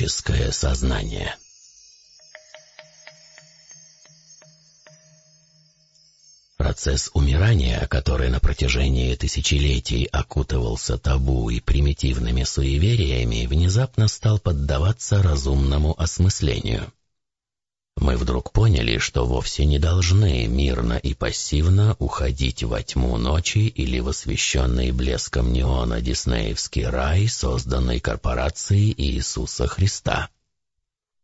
Постбиологическое сознание Процесс умирания, который на протяжении тысячелетий окутывался табу и примитивными суевериями, внезапно стал поддаваться разумному осмыслению. Мы вдруг поняли, что вовсе не должны мирно и пассивно уходить во тьму ночи или в освещенный блеском неона диснеевский рай, созданный корпорацией Иисуса Христа.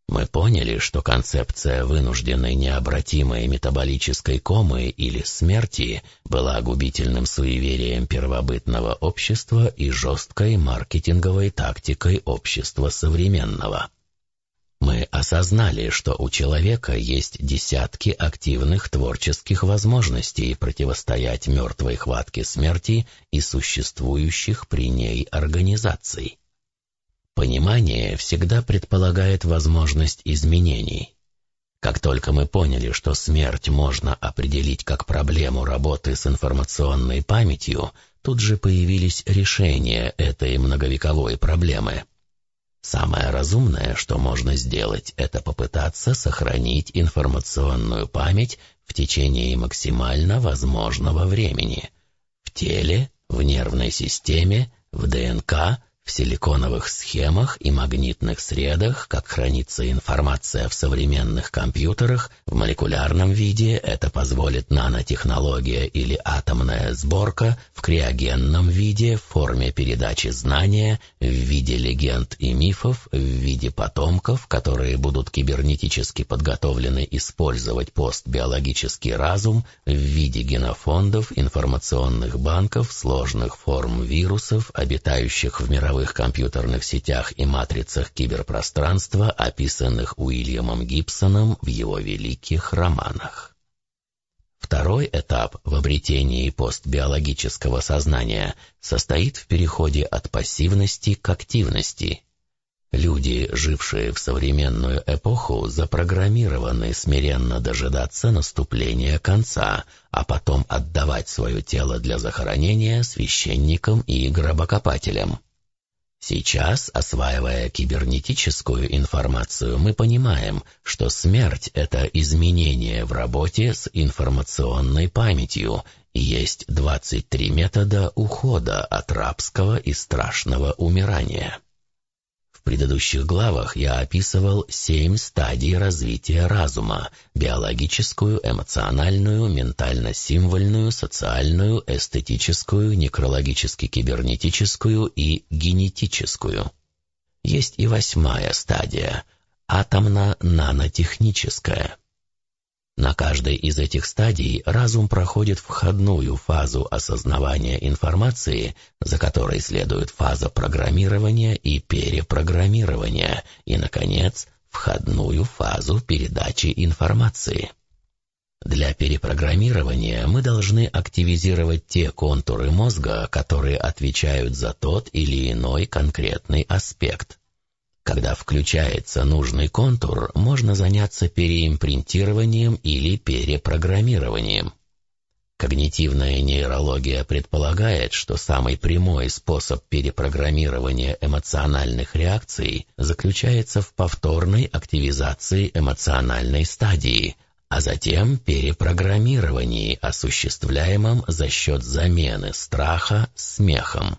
Мы поняли, что концепция вынужденной необратимой метаболической комы или смерти была губительным суеверием первобытного общества и жесткой маркетинговой тактикой общества современного. Осознали, что у человека есть десятки активных творческих возможностей противостоять мертвой хватке смерти и существующих при ней организаций. Понимание всегда предполагает возможность изменений. Как только мы поняли, что смерть можно определить как проблему работы с информационной памятью, тут же появились решения этой многовековой проблемы. Самое разумное, что можно сделать, это попытаться сохранить информационную память в течение максимально возможного времени. В теле, в нервной системе, в ДНК, в силиконовых схемах и магнитных средах, как хранится информация в современных компьютерах, в молекулярном виде это позволит нанотехнология или атомная сборка, в криогенном виде, в форме передачи знания, в виде легенд и мифов, в виде потомков, которые будут кибернетически подготовлены использовать постбиологический разум, в виде генофондов, информационных банков, сложных форм вирусов, обитающих в мировых компьютерных сетях и матрицах киберпространства, описанных Уильямом Гибсоном в его великих романах. Второй этап в обретении постбиологического сознания состоит в переходе от пассивности к активности. Люди, жившие в современную эпоху, запрограммированы смиренно дожидаться наступления конца, а потом отдавать свое тело для захоронения священникам и гробокопателям. Сейчас, осваивая кибернетическую информацию, мы понимаем, что смерть — это изменение в работе с информационной памятью, и есть 23 метода ухода от рабского и страшного умирания предыдущих главах я описывал семь стадий развития разума – биологическую, эмоциональную, ментально-символьную, социальную, эстетическую, некрологически-кибернетическую и генетическую. Есть и восьмая стадия – атомно-нанотехническая – на каждой из этих стадий разум проходит входную фазу осознавания информации, за которой следует фаза программирования и перепрограммирования, и, наконец, входную фазу передачи информации. Для перепрограммирования мы должны активизировать те контуры мозга, которые отвечают за тот или иной конкретный аспект. Когда включается нужный контур, можно заняться переимпринтированием или перепрограммированием. Когнитивная нейрология предполагает, что самый прямой способ перепрограммирования эмоциональных реакций заключается в повторной активизации эмоциональной стадии, а затем перепрограммировании, осуществляемом за счет замены страха смехом.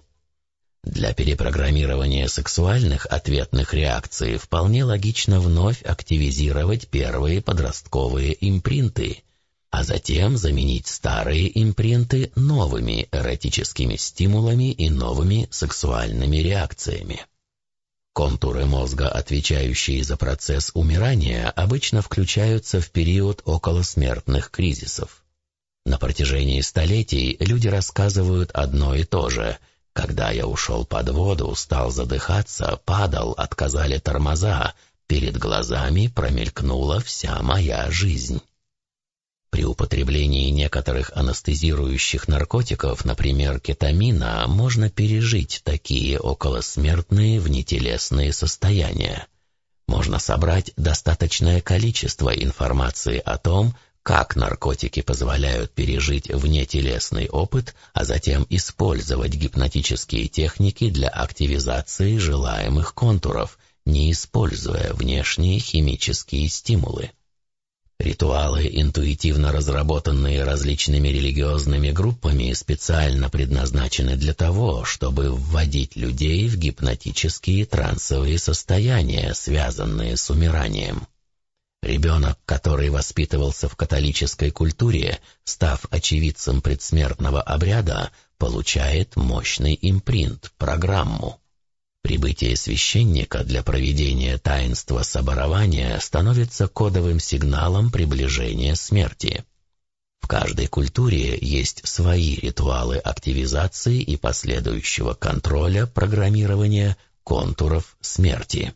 Для перепрограммирования сексуальных ответных реакций вполне логично вновь активизировать первые подростковые импринты, а затем заменить старые импринты новыми эротическими стимулами и новыми сексуальными реакциями. Контуры мозга, отвечающие за процесс умирания, обычно включаются в период околосмертных кризисов. На протяжении столетий люди рассказывают одно и то же – когда я ушел под воду, стал задыхаться, падал, отказали тормоза, перед глазами промелькнула вся моя жизнь. При употреблении некоторых анестезирующих наркотиков, например, кетамина, можно пережить такие околосмертные внетелесные состояния. Можно собрать достаточное количество информации о том, как наркотики позволяют пережить внетелесный опыт, а затем использовать гипнотические техники для активизации желаемых контуров, не используя внешние химические стимулы. Ритуалы, интуитивно разработанные различными религиозными группами, специально предназначены для того, чтобы вводить людей в гипнотические трансовые состояния, связанные с умиранием. Ребенок, который воспитывался в католической культуре, став очевидцем предсмертного обряда, получает мощный импринт, программу. Прибытие священника для проведения таинства соборования становится кодовым сигналом приближения смерти. В каждой культуре есть свои ритуалы активизации и последующего контроля программирования контуров смерти.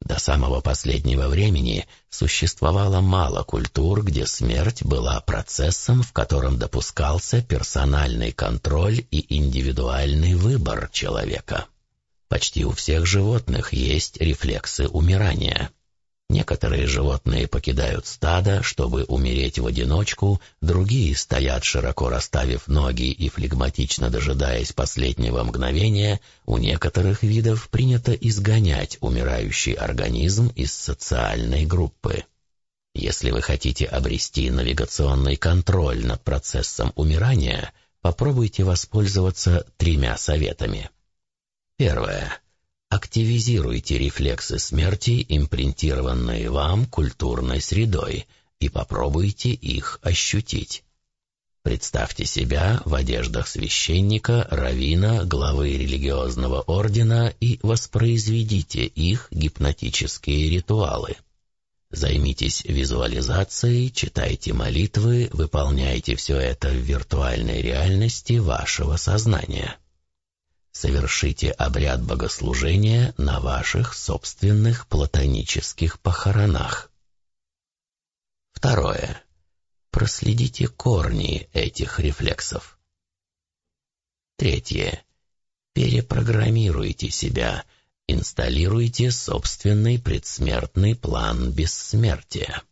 До самого последнего времени существовало мало культур, где смерть была процессом, в котором допускался персональный контроль и индивидуальный выбор человека. Почти у всех животных есть рефлексы умирания. Некоторые животные покидают стадо, чтобы умереть в одиночку, другие стоят широко расставив ноги и флегматично дожидаясь последнего мгновения, у некоторых видов принято изгонять умирающий организм из социальной группы. Если вы хотите обрести навигационный контроль над процессом умирания, попробуйте воспользоваться тремя советами. Первое. Активизируйте рефлексы смерти, импринтированные вам культурной средой, и попробуйте их ощутить. Представьте себя в одеждах священника, равина, главы религиозного ордена и воспроизведите их гипнотические ритуалы. Займитесь визуализацией, читайте молитвы, выполняйте все это в виртуальной реальности вашего сознания совершите обряд богослужения на ваших собственных платонических похоронах. Второе. Проследите корни этих рефлексов. Третье. Перепрограммируйте себя, инсталируйте собственный предсмертный план бессмертия.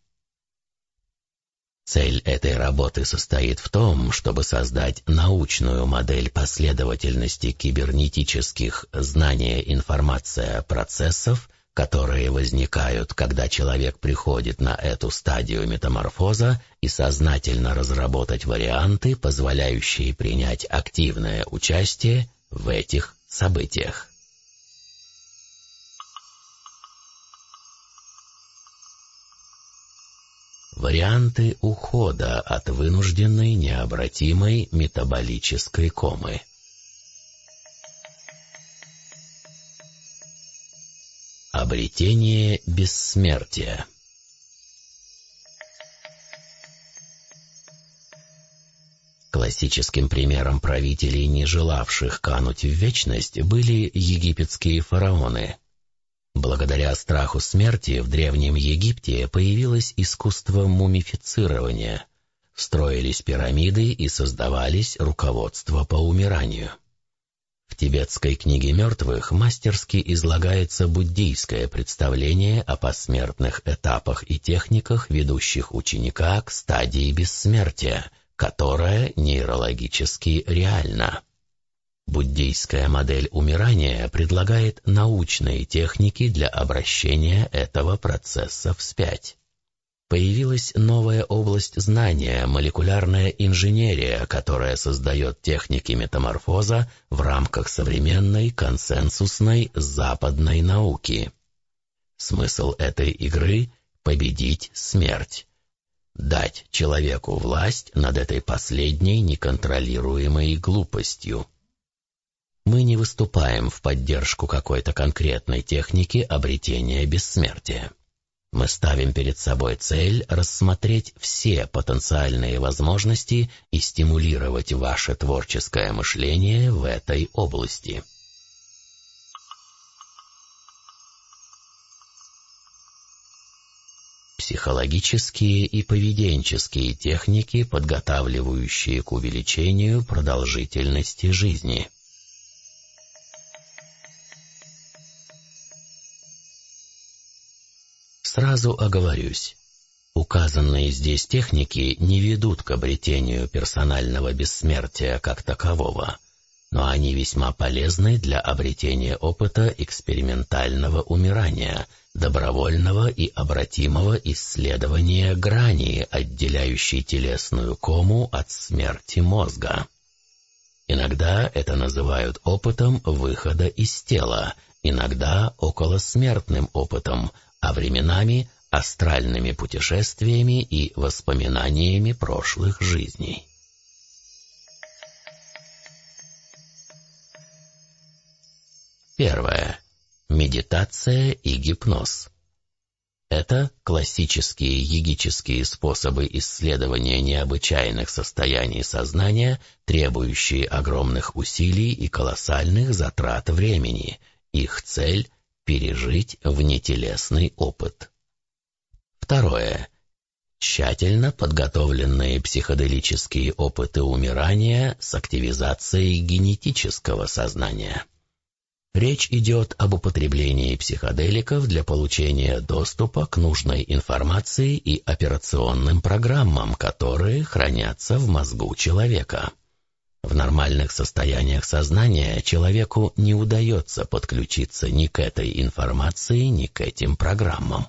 Цель этой работы состоит в том, чтобы создать научную модель последовательности кибернетических знания информация процессов, которые возникают, когда человек приходит на эту стадию метаморфоза и сознательно разработать варианты, позволяющие принять активное участие в этих событиях. Варианты ухода от вынужденной необратимой метаболической комы. Обретение бессмертия. Классическим примером правителей, не желавших кануть в вечность, были египетские фараоны – Благодаря страху смерти в Древнем Египте появилось искусство мумифицирования. Строились пирамиды и создавались руководства по умиранию. В тибетской книге мертвых мастерски излагается буддийское представление о посмертных этапах и техниках, ведущих ученика к стадии бессмертия, которая нейрологически реальна. Буддийская модель умирания предлагает научные техники для обращения этого процесса вспять. Появилась новая область знания – молекулярная инженерия, которая создает техники метаморфоза в рамках современной консенсусной западной науки. Смысл этой игры – победить смерть. Дать человеку власть над этой последней неконтролируемой глупостью. Мы не выступаем в поддержку какой-то конкретной техники обретения бессмертия. Мы ставим перед собой цель рассмотреть все потенциальные возможности и стимулировать ваше творческое мышление в этой области. Психологические и поведенческие техники, подготавливающие к увеличению продолжительности жизни – Сразу оговорюсь. Указанные здесь техники не ведут к обретению персонального бессмертия как такового. но они весьма полезны для обретения опыта экспериментального умирания, добровольного и обратимого исследования грани, отделяющей телесную кому от смерти мозга. Иногда это называют опытом выхода из тела, иногда околосмертным опытом, а временами астральными путешествиями и воспоминаниями прошлых жизней. Первое. Медитация и гипноз. Это классические йогические способы исследования необычайных состояний сознания, требующие огромных усилий и колоссальных затрат времени. Их цель — пережить внетелесный опыт. Второе. Тщательно подготовленные психоделические опыты умирания с активизацией генетического сознания. Речь идет об употреблении психоделиков для получения доступа к нужной информации и операционным программам, которые хранятся в мозгу человека. В нормальных состояниях сознания человеку не удается подключиться ни к этой информации, ни к этим программам.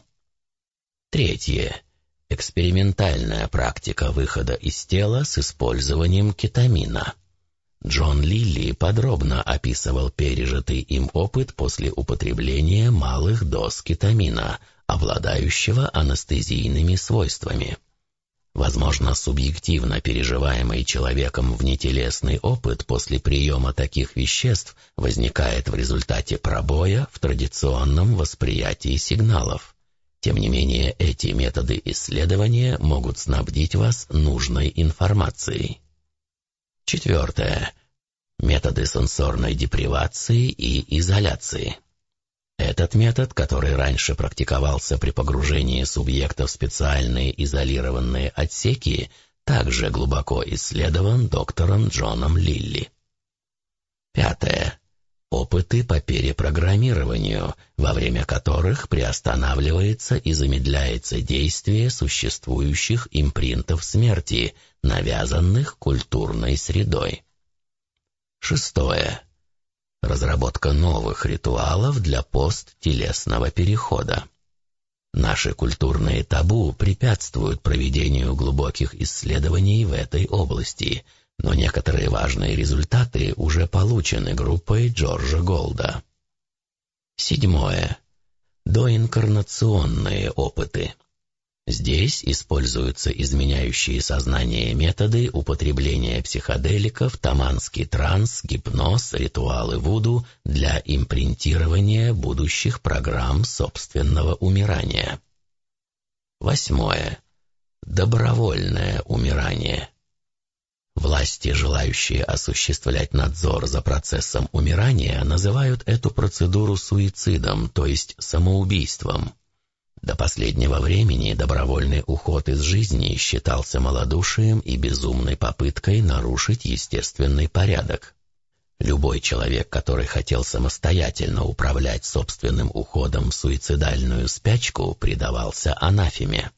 Третье. Экспериментальная практика выхода из тела с использованием кетамина – Джон Лилли подробно описывал пережитый им опыт после употребления малых доз кетамина, обладающего анестезийными свойствами. Возможно, субъективно переживаемый человеком внетелесный опыт после приема таких веществ возникает в результате пробоя в традиционном восприятии сигналов. Тем не менее, эти методы исследования могут снабдить вас нужной информацией. Четвертое. Методы сенсорной депривации и изоляции. Этот метод, который раньше практиковался при погружении субъекта в специальные изолированные отсеки, также глубоко исследован доктором Джоном Лилли. Пятое опыты по перепрограммированию, во время которых приостанавливается и замедляется действие существующих импринтов смерти, навязанных культурной средой. Шестое. Разработка новых ритуалов для посттелесного перехода. Наши культурные табу препятствуют проведению глубоких исследований в этой области – но некоторые важные результаты уже получены группой Джорджа Голда. Седьмое. Доинкарнационные опыты. Здесь используются изменяющие сознание методы употребления психоделиков, таманский транс, гипноз, ритуалы Вуду для импринтирования будущих программ собственного умирания. Восьмое. Добровольное умирание. Власти, желающие осуществлять надзор за процессом умирания, называют эту процедуру суицидом, то есть самоубийством. До последнего времени добровольный уход из жизни считался малодушием и безумной попыткой нарушить естественный порядок. Любой человек, который хотел самостоятельно управлять собственным уходом в суицидальную спячку, предавался анафеме.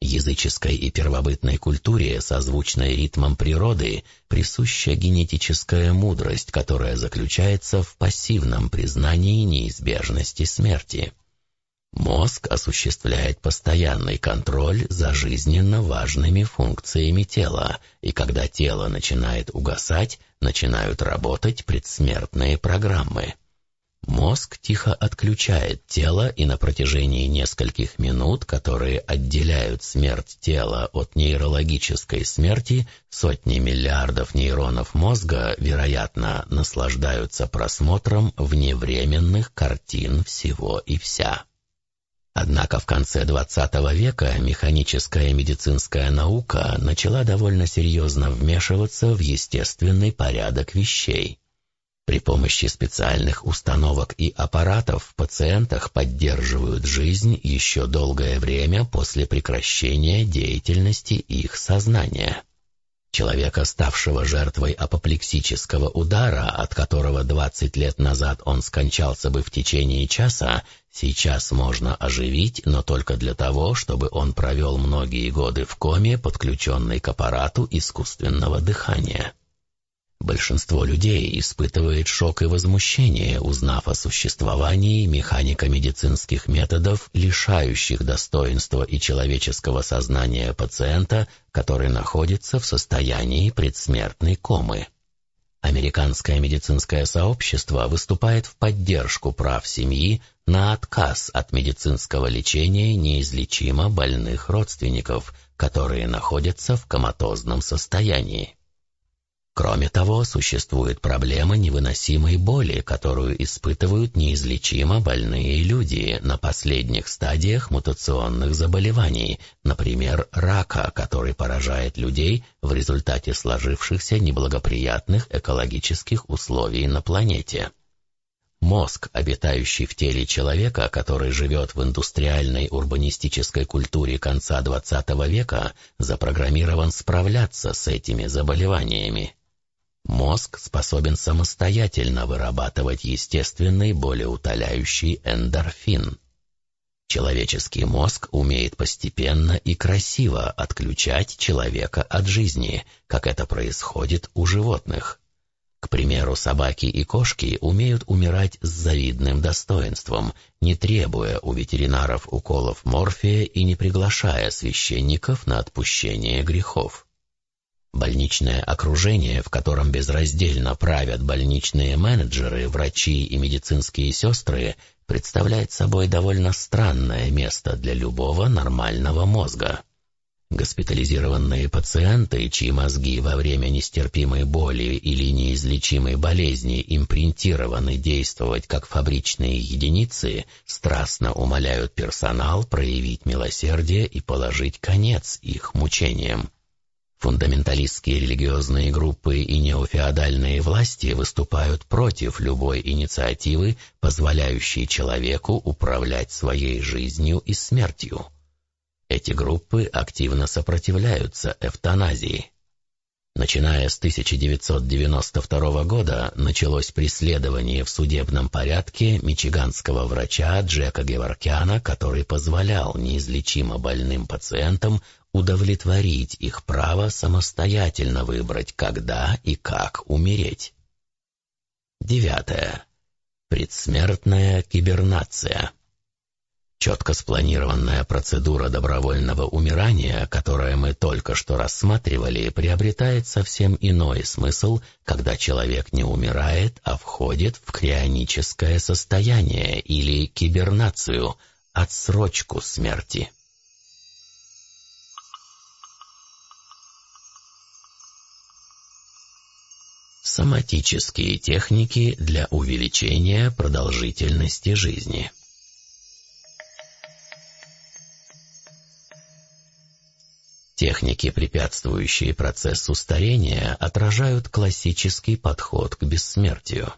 Языческой и первобытной культуре, созвучной ритмам природы, присуща генетическая мудрость, которая заключается в пассивном признании неизбежности смерти. Мозг осуществляет постоянный контроль за жизненно важными функциями тела, и когда тело начинает угасать, начинают работать предсмертные программы. Мозг тихо отключает тело, и на протяжении нескольких минут, которые отделяют смерть тела от нейрологической смерти, сотни миллиардов нейронов мозга, вероятно, наслаждаются просмотром вневременных картин всего и вся. Однако в конце XX века механическая медицинская наука начала довольно серьезно вмешиваться в естественный порядок вещей. При помощи специальных установок и аппаратов в пациентах поддерживают жизнь еще долгое время после прекращения деятельности их сознания. Человека, ставшего жертвой апоплексического удара, от которого 20 лет назад он скончался бы в течение часа, сейчас можно оживить, но только для того, чтобы он провел многие годы в коме, подключенной к аппарату искусственного дыхания. Большинство людей испытывает шок и возмущение, узнав о существовании механико-медицинских методов, лишающих достоинства и человеческого сознания пациента, который находится в состоянии предсмертной комы. Американское медицинское сообщество выступает в поддержку прав семьи на отказ от медицинского лечения неизлечимо больных родственников, которые находятся в коматозном состоянии. Кроме того, существует проблема невыносимой боли, которую испытывают неизлечимо больные люди на последних стадиях мутационных заболеваний, например, рака, который поражает людей в результате сложившихся неблагоприятных экологических условий на планете. Мозг, обитающий в теле человека, который живет в индустриальной урбанистической культуре конца XX века, запрограммирован справляться с этими заболеваниями. Мозг способен самостоятельно вырабатывать естественный болеутоляющий эндорфин. Человеческий мозг умеет постепенно и красиво отключать человека от жизни, как это происходит у животных. К примеру, собаки и кошки умеют умирать с завидным достоинством, не требуя у ветеринаров уколов морфия и не приглашая священников на отпущение грехов. Больничное окружение, в котором безраздельно правят больничные менеджеры, врачи и медицинские сестры, представляет собой довольно странное место для любого нормального мозга. Госпитализированные пациенты, чьи мозги во время нестерпимой боли или неизлечимой болезни импринтированы действовать как фабричные единицы, страстно умоляют персонал проявить милосердие и положить конец их мучениям. Фундаменталистские религиозные группы и неофеодальные власти выступают против любой инициативы, позволяющей человеку управлять своей жизнью и смертью. Эти группы активно сопротивляются эвтаназии. Начиная с 1992 года началось преследование в судебном порядке мичиганского врача Джека Геворкяна, который позволял неизлечимо больным пациентам удовлетворить их право самостоятельно выбрать, когда и как умереть. Девятое. Предсмертная кибернация. Четко спланированная процедура добровольного умирания, которую мы только что рассматривали, приобретает совсем иной смысл, когда человек не умирает, а входит в крионическое состояние или кибернацию, отсрочку смерти. Соматические техники для увеличения продолжительности жизни. Техники, препятствующие процессу старения, отражают классический подход к бессмертию.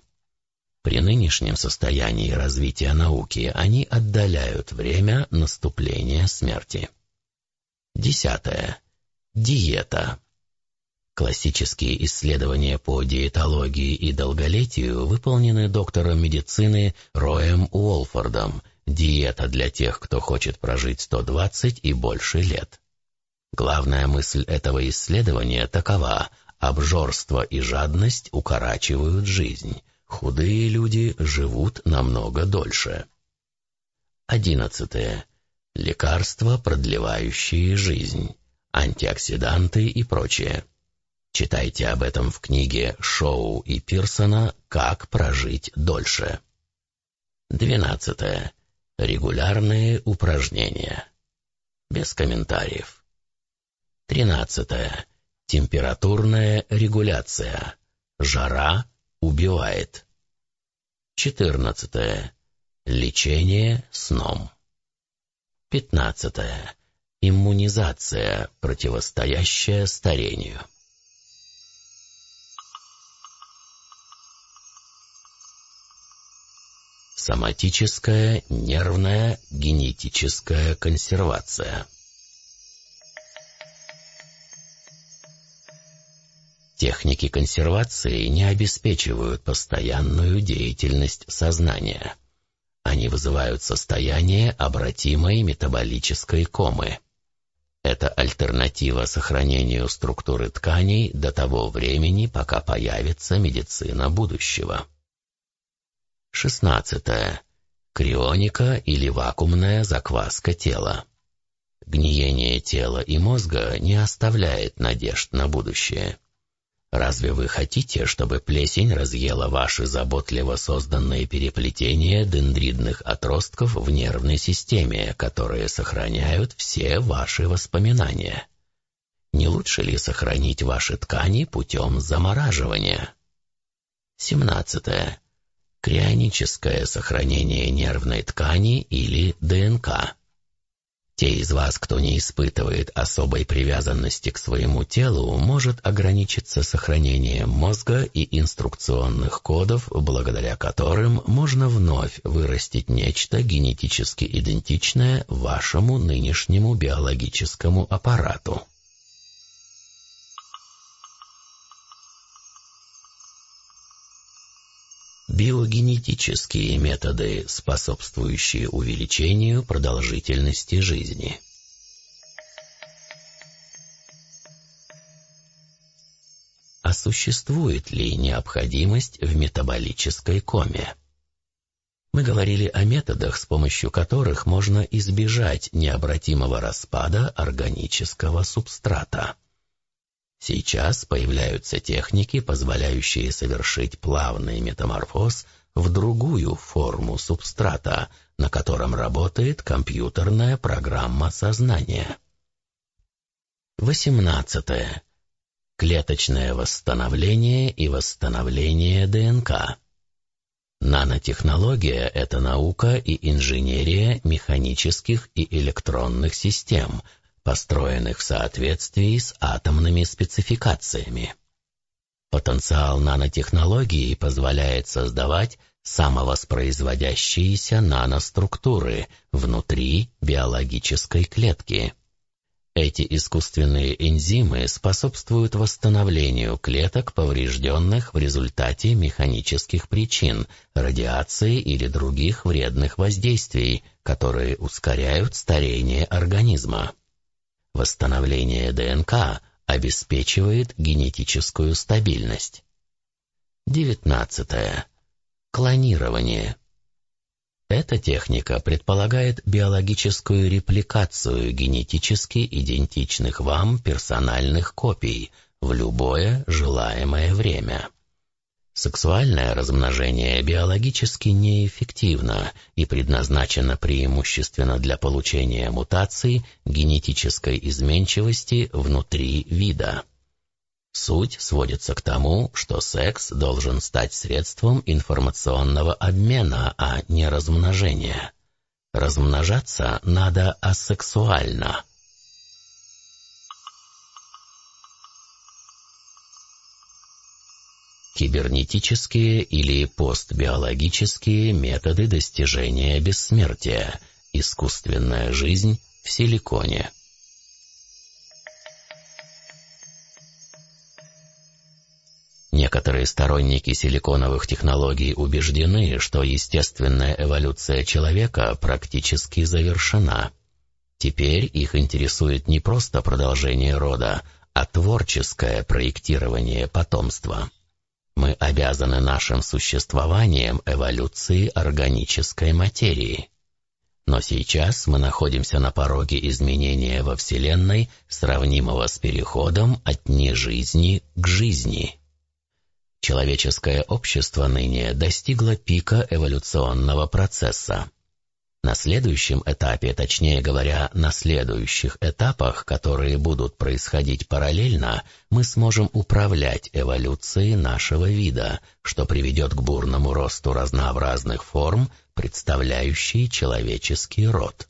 При нынешнем состоянии развития науки они отдаляют время наступления смерти. Десятое. Диета. Классические исследования по диетологии и долголетию выполнены доктором медицины Роем Уолфордом «Диета для тех, кто хочет прожить 120 и больше лет». Главная мысль этого исследования такова – обжорство и жадность укорачивают жизнь. Худые люди живут намного дольше. Одиннадцатое. Лекарства, продлевающие жизнь. Антиоксиданты и прочее. Читайте об этом в книге Шоу и Пирсона «Как прожить дольше». Двенадцатое. Регулярные упражнения. Без комментариев. Тринадцатое. Температурная регуляция. Жара убивает. Четырнадцатое. Лечение сном. Пятнадцатое. Иммунизация, противостоящая старению. Соматическая, нервная, генетическая консервация. Техники консервации не обеспечивают постоянную деятельность сознания. Они вызывают состояние обратимой метаболической комы. Это альтернатива сохранению структуры тканей до того времени, пока появится медицина будущего. 16. Крионика или вакуумная закваска тела. Гниение тела и мозга не оставляет надежд на будущее. Разве вы хотите, чтобы плесень разъела ваши заботливо созданные переплетения дендридных отростков в нервной системе, которые сохраняют все ваши воспоминания? Не лучше ли сохранить ваши ткани путем замораживания? 17. Крионическое сохранение нервной ткани или ДНК. Те из вас, кто не испытывает особой привязанности к своему телу, может ограничиться сохранением мозга и инструкционных кодов, благодаря которым можно вновь вырастить нечто генетически идентичное вашему нынешнему биологическому аппарату. Биогенетические методы, способствующие увеличению продолжительности жизни. А существует ли необходимость в метаболической коме? Мы говорили о методах, с помощью которых можно избежать необратимого распада органического субстрата. Сейчас появляются техники, позволяющие совершить плавный метаморфоз в другую форму субстрата, на котором работает компьютерная программа сознания. 18. Клеточное восстановление и восстановление ДНК. Нанотехнология – это наука и инженерия механических и электронных систем – построенных в соответствии с атомными спецификациями. Потенциал нанотехнологии позволяет создавать самовоспроизводящиеся наноструктуры внутри биологической клетки. Эти искусственные энзимы способствуют восстановлению клеток, поврежденных в результате механических причин, радиации или других вредных воздействий, которые ускоряют старение организма. Восстановление ДНК обеспечивает генетическую стабильность. 19. Клонирование. Эта техника предполагает биологическую репликацию генетически идентичных вам персональных копий в любое желаемое время. Сексуальное размножение биологически неэффективно и предназначено преимущественно для получения мутаций генетической изменчивости внутри вида. Суть сводится к тому, что секс должен стать средством информационного обмена, а не размножения. Размножаться надо асексуально – Кибернетические или постбиологические методы достижения бессмертия. Искусственная жизнь в силиконе. Некоторые сторонники силиконовых технологий убеждены, что естественная эволюция человека практически завершена. Теперь их интересует не просто продолжение рода, а творческое проектирование потомства. Мы обязаны нашим существованием эволюции органической материи. Но сейчас мы находимся на пороге изменения во Вселенной, сравнимого с переходом от нежизни к жизни. Человеческое общество ныне достигло пика эволюционного процесса. На следующем этапе, точнее говоря, на следующих этапах, которые будут происходить параллельно, мы сможем управлять эволюцией нашего вида, что приведет к бурному росту разнообразных форм, представляющие человеческий род.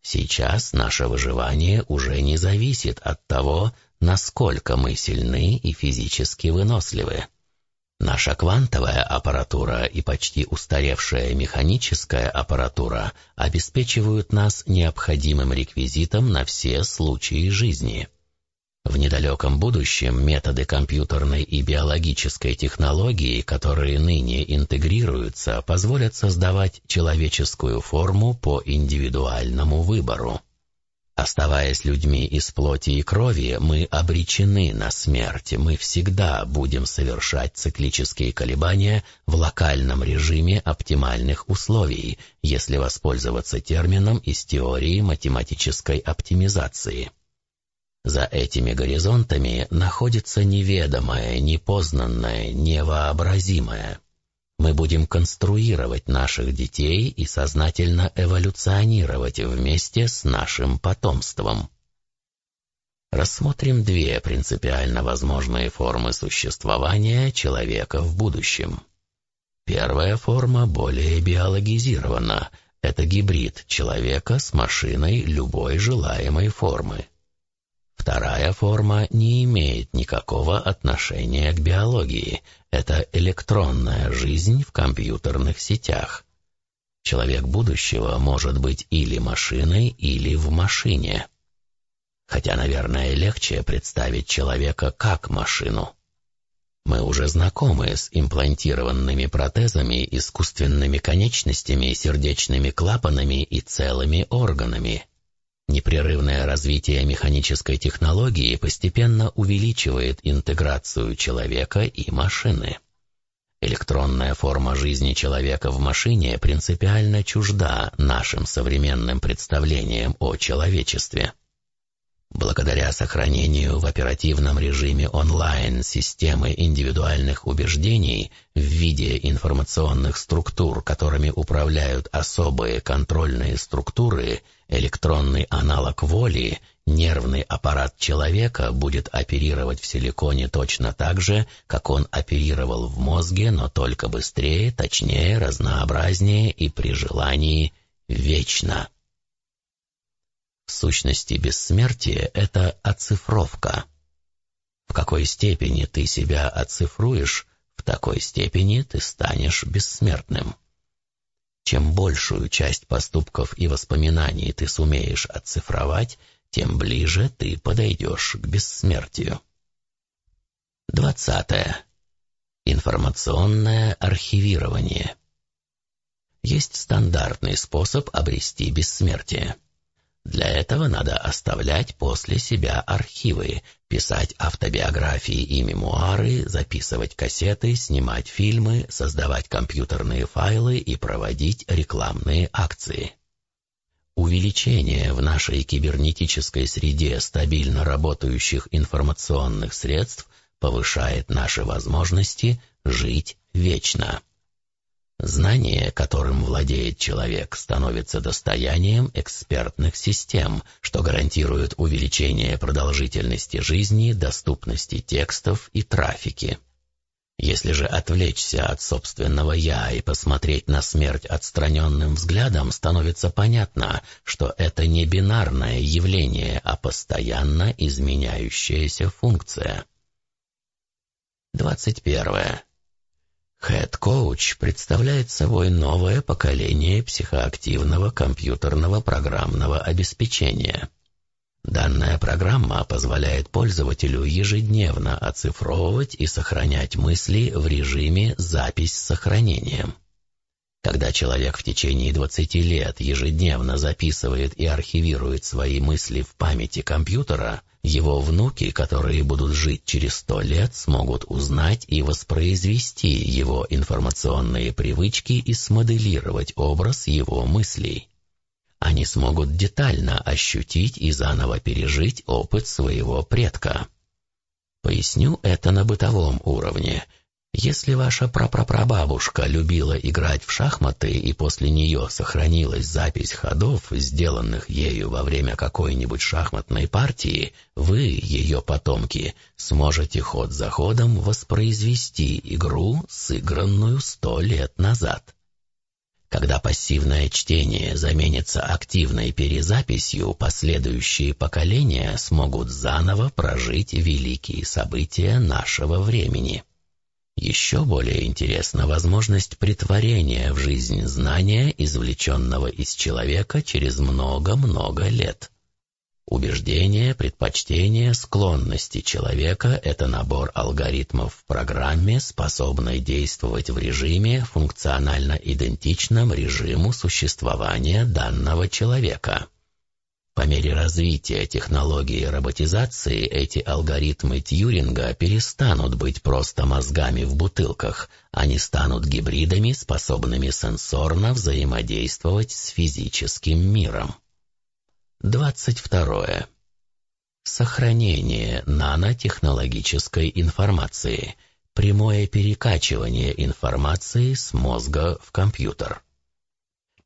Сейчас наше выживание уже не зависит от того, насколько мы сильны и физически выносливы. Наша квантовая аппаратура и почти устаревшая механическая аппаратура обеспечивают нас необходимым реквизитом на все случаи жизни. В недалеком будущем методы компьютерной и биологической технологии, которые ныне интегрируются, позволят создавать человеческую форму по индивидуальному выбору. Оставаясь людьми из плоти и крови, мы обречены на смерть, мы всегда будем совершать циклические колебания в локальном режиме оптимальных условий, если воспользоваться термином из теории математической оптимизации. За этими горизонтами находится неведомое, непознанное, невообразимое. Мы будем конструировать наших детей и сознательно эволюционировать вместе с нашим потомством. Рассмотрим две принципиально возможные формы существования человека в будущем. Первая форма более биологизирована. Это гибрид человека с машиной любой желаемой формы. Вторая форма не имеет никакого отношения к биологии. Это электронная жизнь в компьютерных сетях. Человек будущего может быть или машиной, или в машине. Хотя, наверное, легче представить человека как машину. Мы уже знакомы с имплантированными протезами, искусственными конечностями, сердечными клапанами и целыми органами. Непрерывное развитие механической технологии постепенно увеличивает интеграцию человека и машины. Электронная форма жизни человека в машине принципиально чужда нашим современным представлениям о человечестве. Благодаря сохранению в оперативном режиме онлайн системы индивидуальных убеждений в виде информационных структур, которыми управляют особые контрольные структуры, электронный аналог воли, нервный аппарат человека будет оперировать в силиконе точно так же, как он оперировал в мозге, но только быстрее, точнее, разнообразнее и при желании вечно. В сущности, бессмертие — это оцифровка. В какой степени ты себя оцифруешь, в такой степени ты станешь бессмертным. Чем большую часть поступков и воспоминаний ты сумеешь оцифровать, тем ближе ты подойдешь к бессмертию. Двадцатое. Информационное архивирование. Есть стандартный способ обрести бессмертие. Для этого надо оставлять после себя архивы, писать автобиографии и мемуары, записывать кассеты, снимать фильмы, создавать компьютерные файлы и проводить рекламные акции. Увеличение в нашей кибернетической среде стабильно работающих информационных средств повышает наши возможности жить вечно. Знание, которым владеет человек, становится достоянием экспертных систем, что гарантирует увеличение продолжительности жизни, доступности текстов и трафики. Если же отвлечься от собственного «я» и посмотреть на смерть отстраненным взглядом, становится понятно, что это не бинарное явление, а постоянно изменяющаяся функция. 21. Head-коуч представляет собой новое поколение психоактивного компьютерного программного обеспечения. Данная программа позволяет пользователю ежедневно оцифровывать и сохранять мысли в режиме «запись с сохранением». Когда человек в течение 20 лет ежедневно записывает и архивирует свои мысли в памяти компьютера – его внуки, которые будут жить через сто лет, смогут узнать и воспроизвести его информационные привычки и смоделировать образ его мыслей. Они смогут детально ощутить и заново пережить опыт своего предка. Поясню это на бытовом уровне – если ваша прапрапрабабушка любила играть в шахматы и после нее сохранилась запись ходов, сделанных ею во время какой-нибудь шахматной партии, вы, ее потомки, сможете ход за ходом воспроизвести игру, сыгранную сто лет назад. Когда пассивное чтение заменится активной перезаписью, последующие поколения смогут заново прожить великие события нашего времени. Еще более интересна возможность притворения в жизнь знания, извлеченного из человека через много-много лет. Убеждения, предпочтения, склонности человека – это набор алгоритмов в программе, способной действовать в режиме, функционально идентичном режиму существования данного человека. По мере развития технологии роботизации эти алгоритмы Тьюринга перестанут быть просто мозгами в бутылках, они станут гибридами, способными сенсорно взаимодействовать с физическим миром. 22. Сохранение нанотехнологической информации. Прямое перекачивание информации с мозга в компьютер.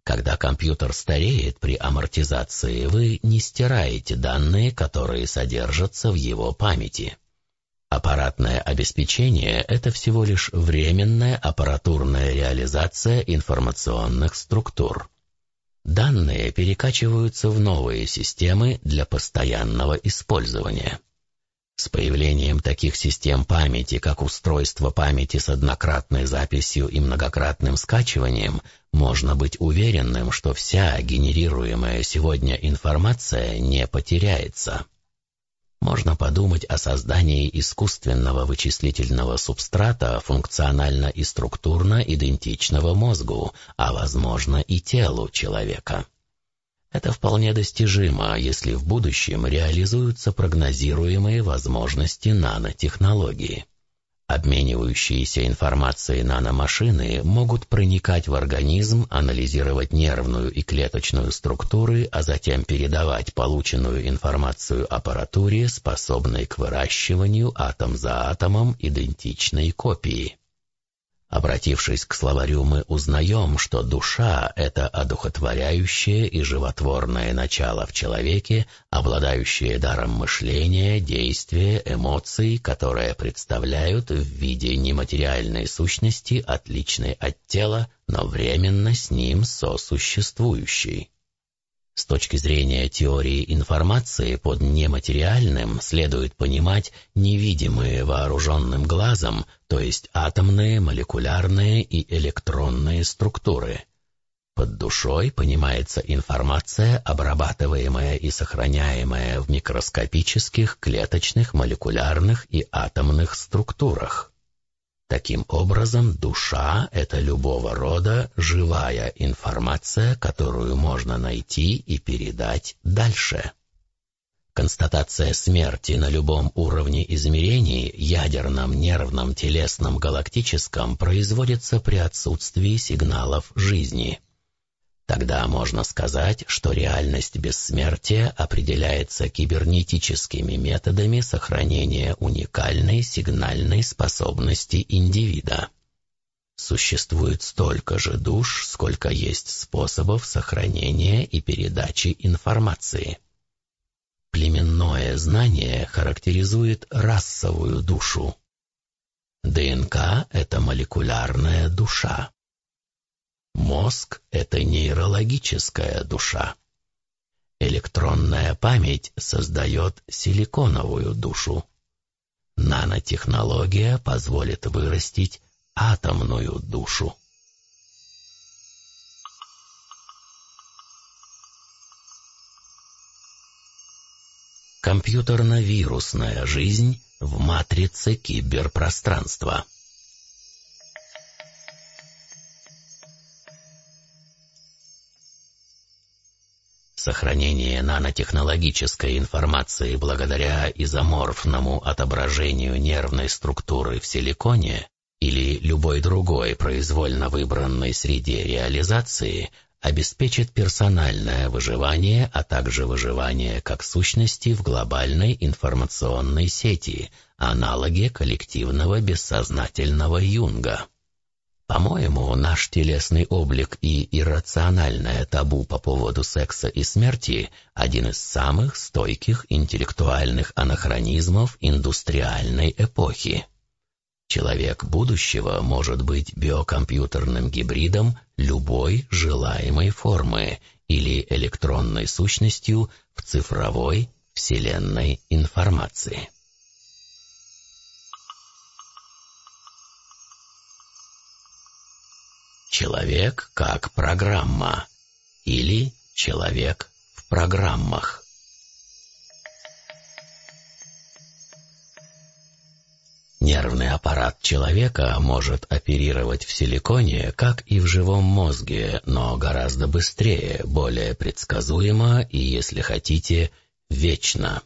Когда компьютер стареет при амортизации, вы не стираете данные, которые содержатся в его памяти. Аппаратное обеспечение – это всего лишь временная аппаратурная реализация информационных структур. Данные перекачиваются в новые системы для постоянного использования. С появлением таких систем памяти, как устройство памяти с однократной записью и многократным скачиванием, можно быть уверенным, что вся генерируемая сегодня информация не потеряется. Можно подумать о создании искусственного вычислительного субстрата функционально и структурно идентичного мозгу, а возможно и телу человека. Это вполне достижимо, если в будущем реализуются прогнозируемые возможности нанотехнологии. Обменивающиеся информацией наномашины могут проникать в организм, анализировать нервную и клеточную структуры, а затем передавать полученную информацию аппаратуре, способной к выращиванию атом за атомом идентичной копии. Обратившись к словарю, мы узнаем, что душа — это одухотворяющее и животворное начало в человеке, обладающее даром мышления, действия, эмоций, которые представляют в виде нематериальной сущности, отличной от тела, но временно с ним сосуществующей. С точки зрения теории информации под нематериальным следует понимать невидимые вооруженным глазом, то есть атомные, молекулярные и электронные структуры. Под душой понимается информация, обрабатываемая и сохраняемая в микроскопических, клеточных, молекулярных и атомных структурах. Таким образом, душа — это любого рода живая информация, которую можно найти и передать дальше. Констатация смерти на любом уровне измерений, ядерном, нервном, телесном, галактическом, производится при отсутствии сигналов жизни — Тогда можно сказать, что реальность бессмертия определяется кибернетическими методами сохранения уникальной сигнальной способности индивида. Существует столько же душ, сколько есть способов сохранения и передачи информации. Племенное знание характеризует расовую душу. ДНК — это молекулярная душа. Мозг — это нейрологическая душа. Электронная память создает силиконовую душу. Нанотехнология позволит вырастить атомную душу. Компьютерно-вирусная жизнь в матрице киберпространства. Сохранение нанотехнологической информации благодаря изоморфному отображению нервной структуры в силиконе или любой другой произвольно выбранной среде реализации обеспечит персональное выживание, а также выживание как сущности в глобальной информационной сети, аналоге коллективного бессознательного Юнга. По-моему, наш телесный облик и иррациональное табу по поводу секса и смерти – один из самых стойких интеллектуальных анахронизмов индустриальной эпохи. Человек будущего может быть биокомпьютерным гибридом любой желаемой формы или электронной сущностью в цифровой вселенной информации. Человек как программа или человек в программах. Нервный аппарат человека может оперировать в силиконе, как и в живом мозге, но гораздо быстрее, более предсказуемо и, если хотите, вечно.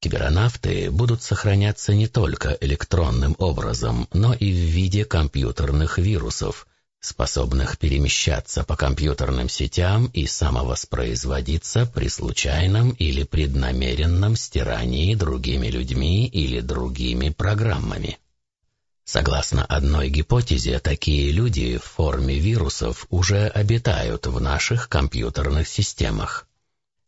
Киберонавты будут сохраняться не только электронным образом, но и в виде компьютерных вирусов, способных перемещаться по компьютерным сетям и самовоспроизводиться при случайном или преднамеренном стирании другими людьми или другими программами. Согласно одной гипотезе, такие люди в форме вирусов уже обитают в наших компьютерных системах.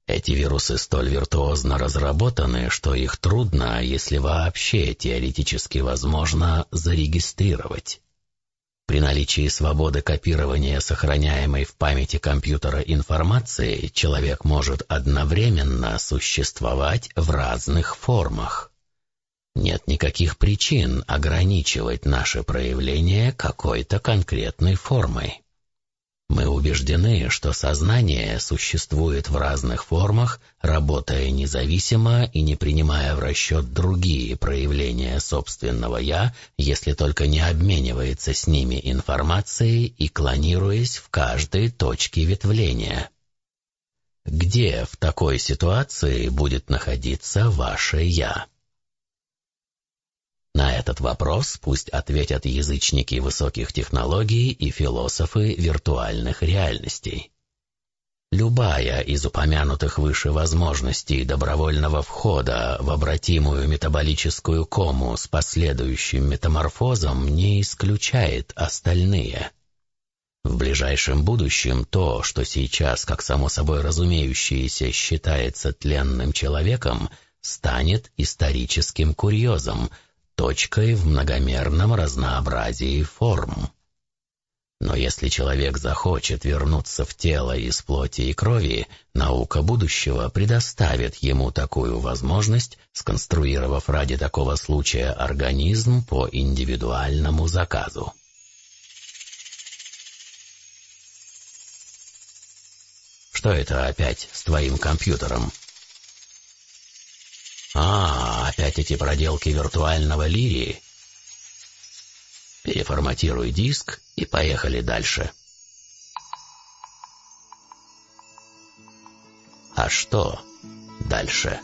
Эти вирусы столь виртуозно разработаны, что их трудно, если вообще теоретически возможно, зарегистрировать. При наличии свободы копирования сохраняемой в памяти компьютера информации человек может одновременно существовать в разных формах. Нет никаких причин ограничивать наше проявление какой-то конкретной формой. Мы убеждены, что сознание существует в разных формах, работая независимо и не принимая в расчет другие проявления собственного «я», если только не обменивается с ними информацией и клонируясь в каждой точке ветвления. Где в такой ситуации будет находиться ваше «я»? На этот вопрос пусть ответят язычники высоких технологий и философы виртуальных реальностей. Любая из упомянутых выше возможностей добровольного входа в обратимую метаболическую кому с последующим метаморфозом не исключает остальные. В ближайшем будущем то, что сейчас, как само собой разумеющееся, считается тленным человеком, станет историческим курьезом – точкой в многомерном разнообразии форм. Но если человек захочет вернуться в тело из плоти и крови, наука будущего предоставит ему такую возможность, сконструировав ради такого случая организм по индивидуальному заказу. Что это опять с твоим компьютером? А, опять эти проделки виртуального лирии. Переформатируй диск и поехали дальше. А что дальше?